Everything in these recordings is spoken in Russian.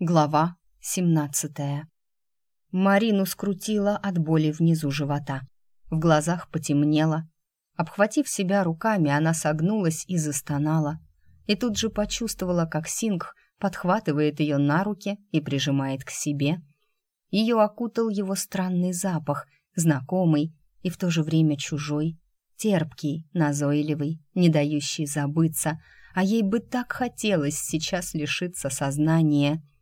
Глава 17 Марину скрутило от боли внизу живота. В глазах потемнело. Обхватив себя руками, она согнулась и застонала. И тут же почувствовала, как Сингх подхватывает ее на руки и прижимает к себе. Ее окутал его странный запах, знакомый и в то же время чужой, терпкий, назойливый, не дающий забыться, а ей бы так хотелось сейчас лишиться сознания —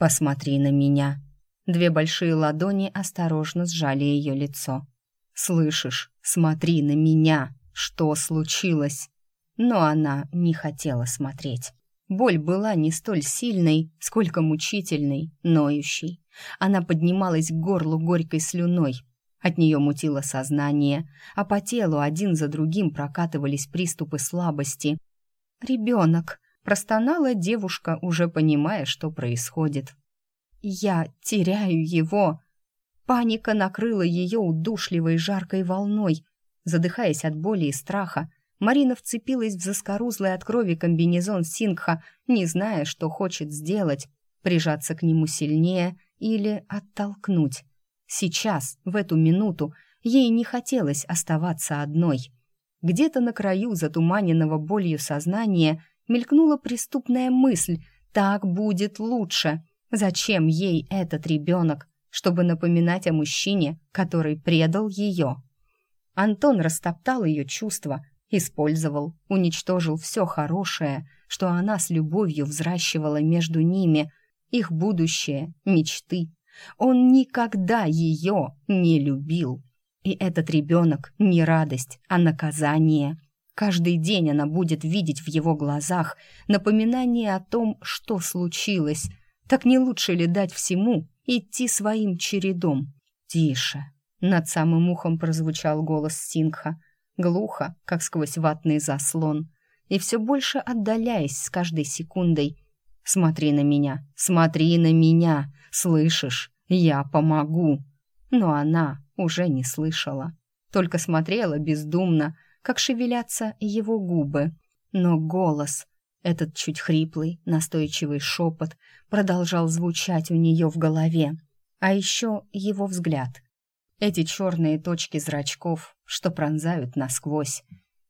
«Посмотри на меня». Две большие ладони осторожно сжали ее лицо. «Слышишь? Смотри на меня! Что случилось?» Но она не хотела смотреть. Боль была не столь сильной, сколько мучительной, ноющей. Она поднималась к горлу горькой слюной. От нее мутило сознание, а по телу один за другим прокатывались приступы слабости. «Ребенок!» Простонала девушка, уже понимая, что происходит. «Я теряю его!» Паника накрыла ее удушливой жаркой волной. Задыхаясь от боли и страха, Марина вцепилась в заскорузлый от крови комбинезон Сингха, не зная, что хочет сделать — прижаться к нему сильнее или оттолкнуть. Сейчас, в эту минуту, ей не хотелось оставаться одной. Где-то на краю затуманенного болью сознания мелькнула преступная мысль «так будет лучше». Зачем ей этот ребенок, чтобы напоминать о мужчине, который предал ее? Антон растоптал ее чувства, использовал, уничтожил все хорошее, что она с любовью взращивала между ними, их будущее, мечты. Он никогда ее не любил. И этот ребенок не радость, а наказание — Каждый день она будет видеть в его глазах напоминание о том, что случилось. Так не лучше ли дать всему идти своим чередом? «Тише!» — над самым ухом прозвучал голос Сингха, глухо, как сквозь ватный заслон, и все больше отдаляясь с каждой секундой. «Смотри на меня! Смотри на меня! Слышишь? Я помогу!» Но она уже не слышала, только смотрела бездумно, как шевелятся его губы. Но голос, этот чуть хриплый, настойчивый шепот, продолжал звучать у нее в голове. А еще его взгляд. Эти черные точки зрачков, что пронзают насквозь.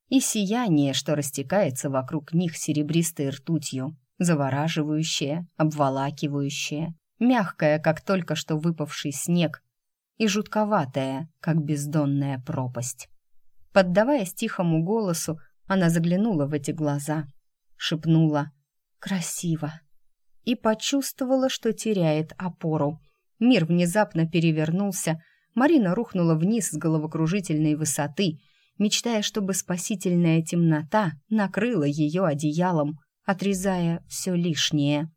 И сияние, что растекается вокруг них серебристой ртутью, завораживающее, обволакивающее, мягкое, как только что выпавший снег, и жутковатое, как бездонная пропасть. Поддаваясь тихому голосу, она заглянула в эти глаза, шепнула «Красиво!» и почувствовала, что теряет опору. Мир внезапно перевернулся, Марина рухнула вниз с головокружительной высоты, мечтая, чтобы спасительная темнота накрыла ее одеялом, отрезая все лишнее.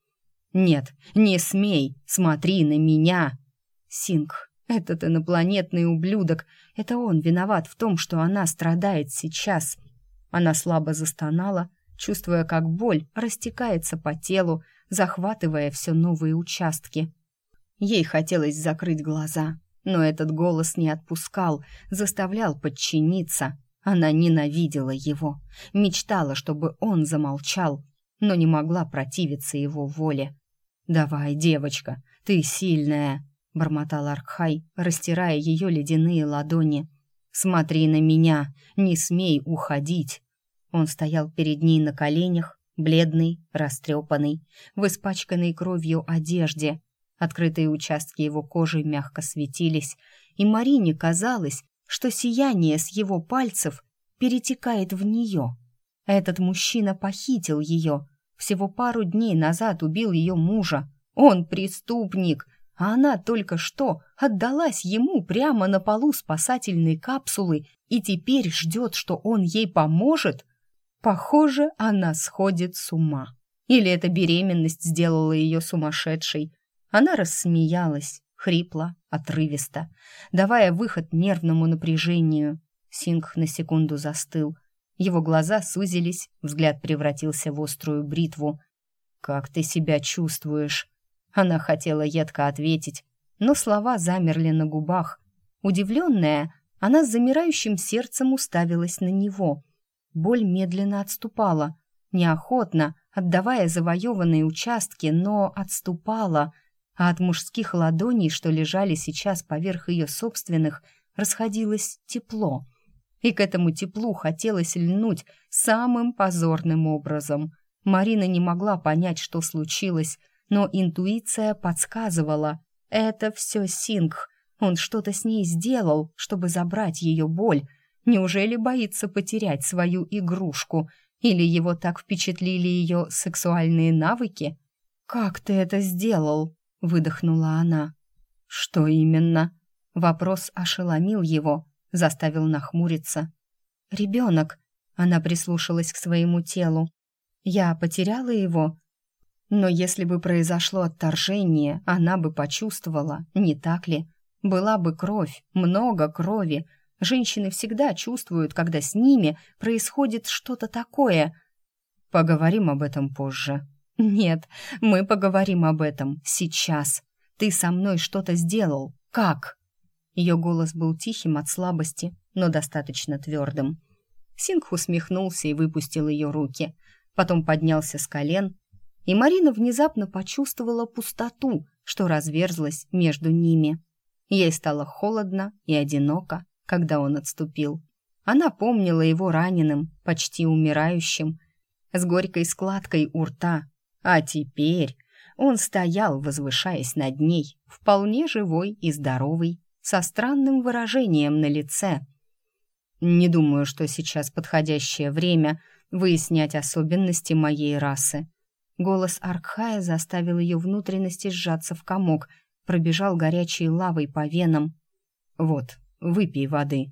«Нет, не смей! Смотри на меня!» Синг этот инопланетный ублюдок, это он виноват в том, что она страдает сейчас. Она слабо застонала, чувствуя, как боль растекается по телу, захватывая все новые участки. Ей хотелось закрыть глаза, но этот голос не отпускал, заставлял подчиниться. Она ненавидела его, мечтала, чтобы он замолчал, но не могла противиться его воле. «Давай, девочка, ты сильная!» — бормотал Аркхай, растирая ее ледяные ладони. «Смотри на меня! Не смей уходить!» Он стоял перед ней на коленях, бледный, растрепанный, в испачканной кровью одежде. Открытые участки его кожи мягко светились, и Марине казалось, что сияние с его пальцев перетекает в нее. Этот мужчина похитил ее, всего пару дней назад убил ее мужа. Он преступник, а она только что отдалась ему прямо на полу спасательной капсулы и теперь ждет, что он ей поможет? Похоже, она сходит с ума. Или эта беременность сделала ее сумасшедшей? Она рассмеялась, хрипло, отрывисто, давая выход нервному напряжению. Сингх на секунду застыл. Его глаза сузились, взгляд превратился в острую бритву. «Как ты себя чувствуешь?» Она хотела едко ответить, но слова замерли на губах. Удивленная, она с замирающим сердцем уставилась на него. Боль медленно отступала, неохотно, отдавая завоеванные участки, но отступала, а от мужских ладоней, что лежали сейчас поверх ее собственных, расходилось тепло. И к этому теплу хотелось льнуть самым позорным образом. Марина не могла понять, что случилось, но интуиция подсказывала. Это все Сингх. Он что-то с ней сделал, чтобы забрать ее боль. Неужели боится потерять свою игрушку? Или его так впечатлили ее сексуальные навыки? «Как ты это сделал?» — выдохнула она. «Что именно?» Вопрос ошеломил его, заставил нахмуриться. «Ребенок», — она прислушалась к своему телу. «Я потеряла его?» Но если бы произошло отторжение, она бы почувствовала, не так ли? Была бы кровь, много крови. Женщины всегда чувствуют, когда с ними происходит что-то такое. Поговорим об этом позже. Нет, мы поговорим об этом сейчас. Ты со мной что-то сделал. Как? Ее голос был тихим от слабости, но достаточно твердым. Сингх усмехнулся и выпустил ее руки. Потом поднялся с колен, и Марина внезапно почувствовала пустоту, что разверзлась между ними. Ей стало холодно и одиноко, когда он отступил. Она помнила его раненым, почти умирающим, с горькой складкой у рта. А теперь он стоял, возвышаясь над ней, вполне живой и здоровый, со странным выражением на лице. «Не думаю, что сейчас подходящее время выяснять особенности моей расы». Голос Аркхая заставил ее внутренности сжаться в комок, пробежал горячей лавой по венам. «Вот, выпей воды».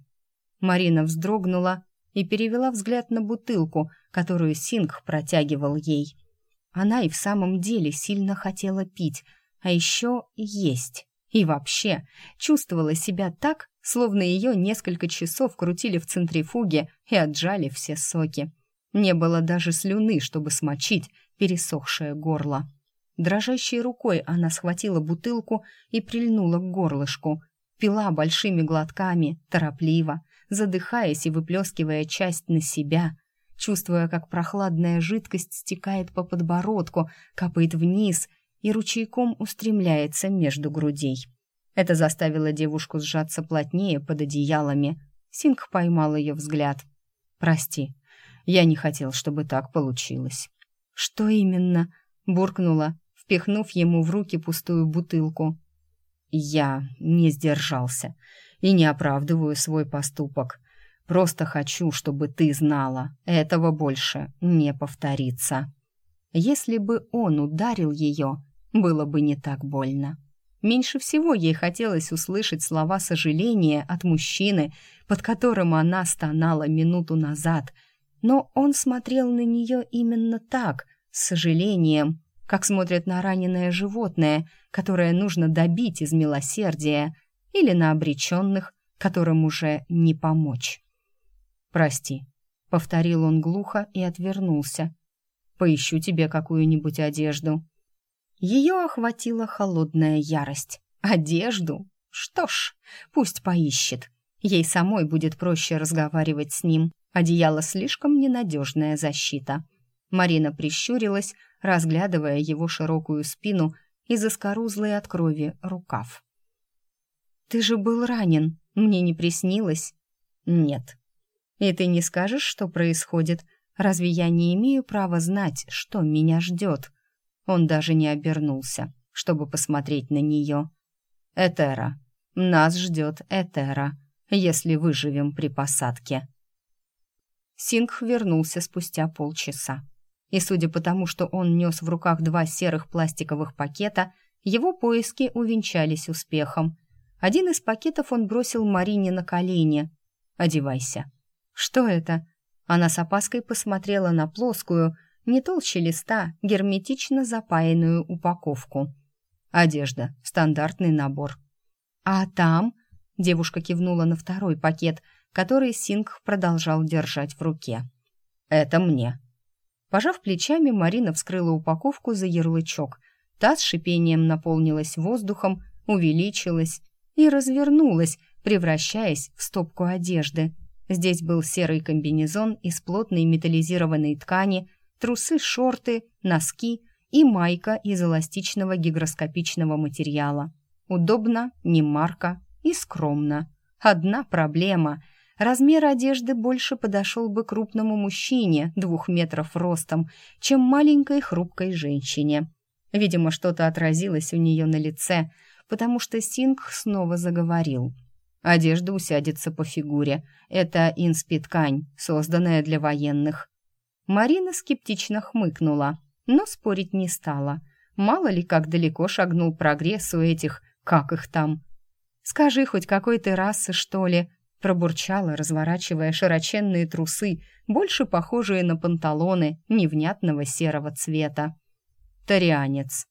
Марина вздрогнула и перевела взгляд на бутылку, которую Сингх протягивал ей. Она и в самом деле сильно хотела пить, а еще есть. И вообще, чувствовала себя так, словно ее несколько часов крутили в центрифуге и отжали все соки. Не было даже слюны, чтобы смочить пересохшее горло. Дрожащей рукой она схватила бутылку и прильнула к горлышку. Пила большими глотками, торопливо, задыхаясь и выплескивая часть на себя, чувствуя, как прохладная жидкость стекает по подбородку, капает вниз — и ручейком устремляется между грудей. Это заставило девушку сжаться плотнее под одеялами. Синг поймал ее взгляд. «Прости, я не хотел, чтобы так получилось». «Что именно?» — буркнула, впихнув ему в руки пустую бутылку. «Я не сдержался и не оправдываю свой поступок. Просто хочу, чтобы ты знала, этого больше не повторится». Если бы он ударил ее, было бы не так больно. Меньше всего ей хотелось услышать слова сожаления от мужчины, под которым она стонала минуту назад, но он смотрел на нее именно так, с сожалением, как смотрят на раненое животное, которое нужно добить из милосердия, или на обреченных, которым уже не помочь. «Прости», — повторил он глухо и отвернулся. «Поищу тебе какую-нибудь одежду». Ее охватила холодная ярость. Одежду? Что ж, пусть поищет. Ей самой будет проще разговаривать с ним. Одеяло слишком ненадежная защита. Марина прищурилась, разглядывая его широкую спину и заскорузлый от крови рукав. «Ты же был ранен, мне не приснилось?» «Нет». «И ты не скажешь, что происходит? Разве я не имею права знать, что меня ждет?» Он даже не обернулся, чтобы посмотреть на нее. «Этера. Нас ждет Этера, если выживем при посадке». Сингх вернулся спустя полчаса. И судя по тому, что он нес в руках два серых пластиковых пакета, его поиски увенчались успехом. Один из пакетов он бросил Марине на колени. «Одевайся». «Что это?» Она с опаской посмотрела на плоскую, не толще листа, герметично запаянную упаковку. Одежда, стандартный набор. А там, девушка кивнула на второй пакет, который Синг продолжал держать в руке. Это мне. Пожав плечами, Марина вскрыла упаковку за ярлычок. Та с шипением наполнилась воздухом, увеличилась и развернулась, превращаясь в стопку одежды. Здесь был серый комбинезон из плотной металлизированной ткани трусы-шорты, носки и майка из эластичного гигроскопичного материала. Удобно, не марка и скромно. Одна проблема. Размер одежды больше подошел бы крупному мужчине двух метров ростом, чем маленькой хрупкой женщине. Видимо, что-то отразилось у нее на лице, потому что Синг снова заговорил. Одежда усядется по фигуре. Это инспи-ткань, созданная для военных. Марина скептично хмыкнула, но спорить не стала. Мало ли, как далеко шагнул прогресс у этих как их там? Скажи хоть какой ты расы, что ли?» Пробурчала, разворачивая широченные трусы, больше похожие на панталоны невнятного серого цвета. Тарианец.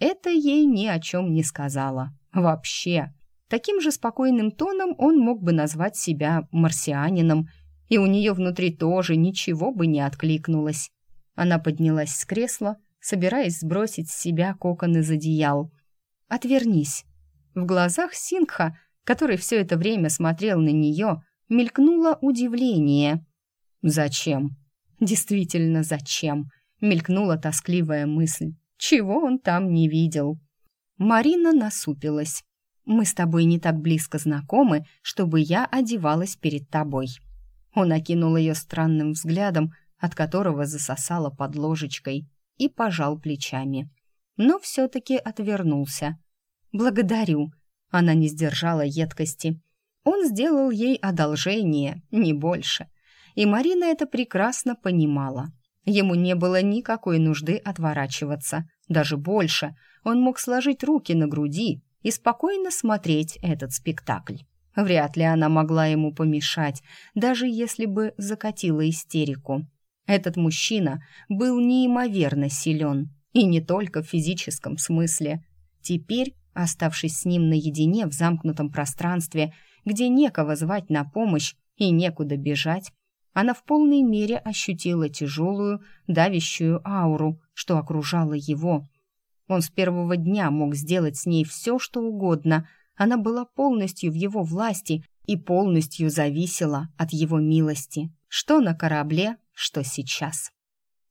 Это ей ни о чем не сказала. Вообще. Таким же спокойным тоном он мог бы назвать себя марсианином, и у нее внутри тоже ничего бы не откликнулось. Она поднялась с кресла, собираясь сбросить с себя кокон из одеял. «Отвернись». В глазах Сингха, который все это время смотрел на нее, мелькнуло удивление. «Зачем?» «Действительно, зачем?» Мелькнула тоскливая мысль. Чего он там не видел? Марина насупилась. «Мы с тобой не так близко знакомы, чтобы я одевалась перед тобой». Он окинул ее странным взглядом, от которого засосала под ложечкой, и пожал плечами но все-таки отвернулся. «Благодарю», — она не сдержала едкости. Он сделал ей одолжение, не больше. И Марина это прекрасно понимала. Ему не было никакой нужды отворачиваться. Даже больше, он мог сложить руки на груди и спокойно смотреть этот спектакль. Вряд ли она могла ему помешать, даже если бы закатила истерику. Этот мужчина был неимоверно силен, и не только в физическом смысле. Теперь, оставшись с ним наедине в замкнутом пространстве, где некого звать на помощь и некуда бежать, она в полной мере ощутила тяжелую, давящую ауру, что окружала его. Он с первого дня мог сделать с ней все, что угодно. Она была полностью в его власти и полностью зависела от его милости. Что на корабле, что сейчас.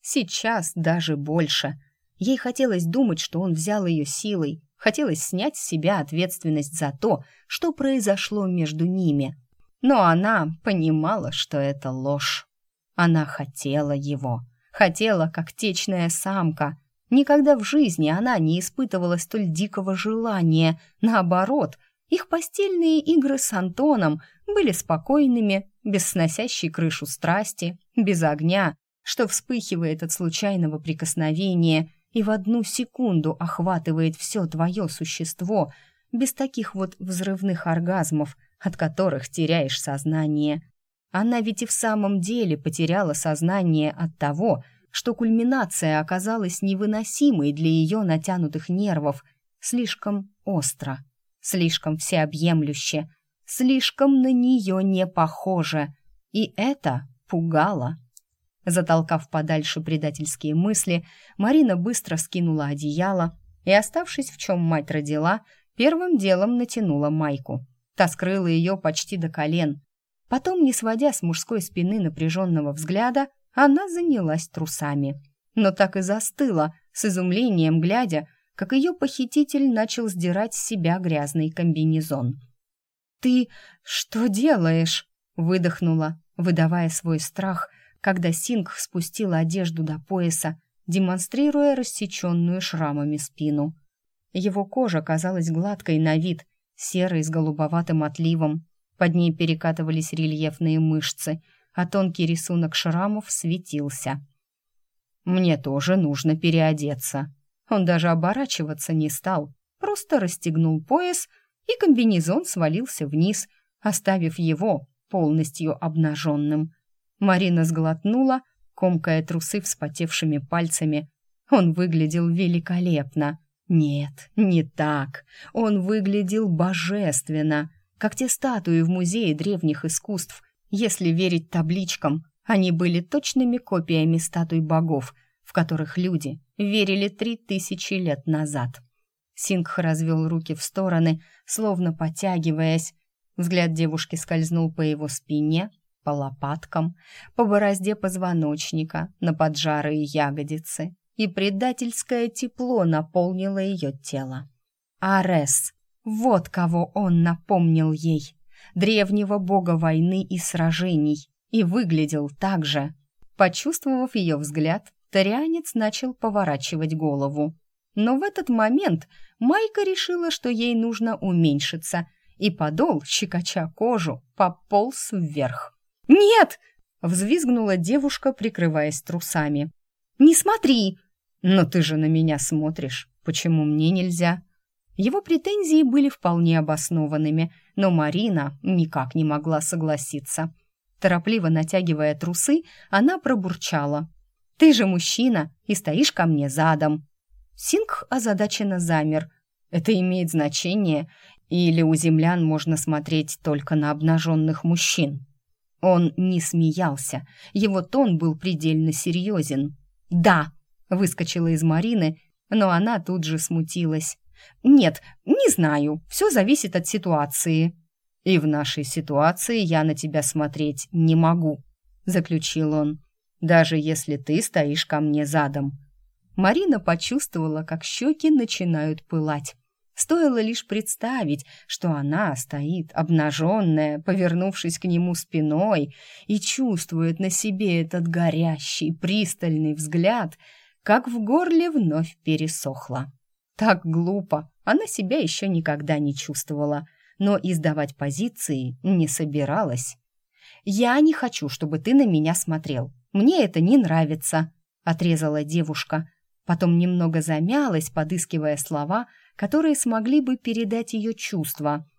Сейчас даже больше — Ей хотелось думать, что он взял ее силой, хотелось снять с себя ответственность за то, что произошло между ними. Но она понимала, что это ложь. Она хотела его, хотела, как течная самка. Никогда в жизни она не испытывала столь дикого желания. Наоборот, их постельные игры с Антоном были спокойными, без сносящей крышу страсти, без огня, что вспыхивает от случайного прикосновения и в одну секунду охватывает все твое существо, без таких вот взрывных оргазмов, от которых теряешь сознание. Она ведь и в самом деле потеряла сознание от того, что кульминация оказалась невыносимой для ее натянутых нервов, слишком остро, слишком всеобъемлюще, слишком на нее не похоже, и это пугало. Затолкав подальше предательские мысли, Марина быстро скинула одеяло и, оставшись в чем мать родила, первым делом натянула майку. Та скрыла ее почти до колен. Потом, не сводя с мужской спины напряженного взгляда, она занялась трусами. Но так и застыла, с изумлением глядя, как ее похититель начал сдирать с себя грязный комбинезон. «Ты что делаешь?» — выдохнула, выдавая свой страх — когда Синг спустила одежду до пояса, демонстрируя рассеченную шрамами спину. Его кожа казалась гладкой на вид, серой с голубоватым отливом. Под ней перекатывались рельефные мышцы, а тонкий рисунок шрамов светился. «Мне тоже нужно переодеться». Он даже оборачиваться не стал, просто расстегнул пояс, и комбинезон свалился вниз, оставив его полностью обнаженным. Марина сглотнула, комкая трусы вспотевшими пальцами. Он выглядел великолепно. Нет, не так. Он выглядел божественно, как те статуи в Музее древних искусств. Если верить табличкам, они были точными копиями статуй богов, в которых люди верили три тысячи лет назад. Сингх развел руки в стороны, словно потягиваясь. Взгляд девушки скользнул по его спине, по лопаткам, по борозде позвоночника, на поджарые ягодицы, и предательское тепло наполнило ее тело. Арес, вот кого он напомнил ей, древнего бога войны и сражений, и выглядел так же. Почувствовав ее взгляд, Тарианец начал поворачивать голову. Но в этот момент Майка решила, что ей нужно уменьшиться, и подол, щекоча кожу, пополз вверх. «Нет!» — взвизгнула девушка, прикрываясь трусами. «Не смотри!» «Но ты же на меня смотришь. Почему мне нельзя?» Его претензии были вполне обоснованными, но Марина никак не могла согласиться. Торопливо натягивая трусы, она пробурчала. «Ты же мужчина и стоишь ко мне задом». Сингх озадаченно замер. «Это имеет значение? Или у землян можно смотреть только на обнаженных мужчин?» Он не смеялся, его тон был предельно серьезен. «Да!» — выскочила из Марины, но она тут же смутилась. «Нет, не знаю, все зависит от ситуации». «И в нашей ситуации я на тебя смотреть не могу», — заключил он, «даже если ты стоишь ко мне задом». Марина почувствовала, как щеки начинают пылать. Стоило лишь представить, что она стоит обнаженная, повернувшись к нему спиной, и чувствует на себе этот горящий, пристальный взгляд, как в горле вновь пересохло. Так глупо, она себя еще никогда не чувствовала, но издавать позиции не собиралась. «Я не хочу, чтобы ты на меня смотрел. Мне это не нравится», — отрезала девушка. Потом немного замялась, подыскивая слова, которые смогли бы передать ее чувства.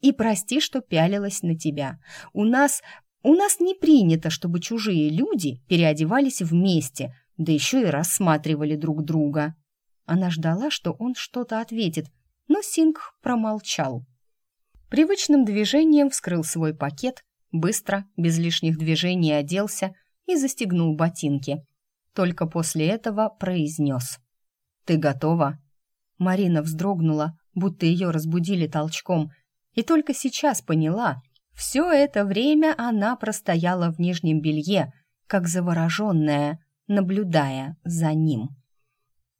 «И прости, что пялилась на тебя. У нас... у нас не принято, чтобы чужие люди переодевались вместе, да еще и рассматривали друг друга». Она ждала, что он что-то ответит, но Сингх промолчал. Привычным движением вскрыл свой пакет, быстро, без лишних движений оделся и застегнул ботинки. Только после этого произнес. «Ты готова?» Марина вздрогнула, будто ее разбудили толчком, и только сейчас поняла, все это время она простояла в нижнем белье, как завороженная, наблюдая за ним.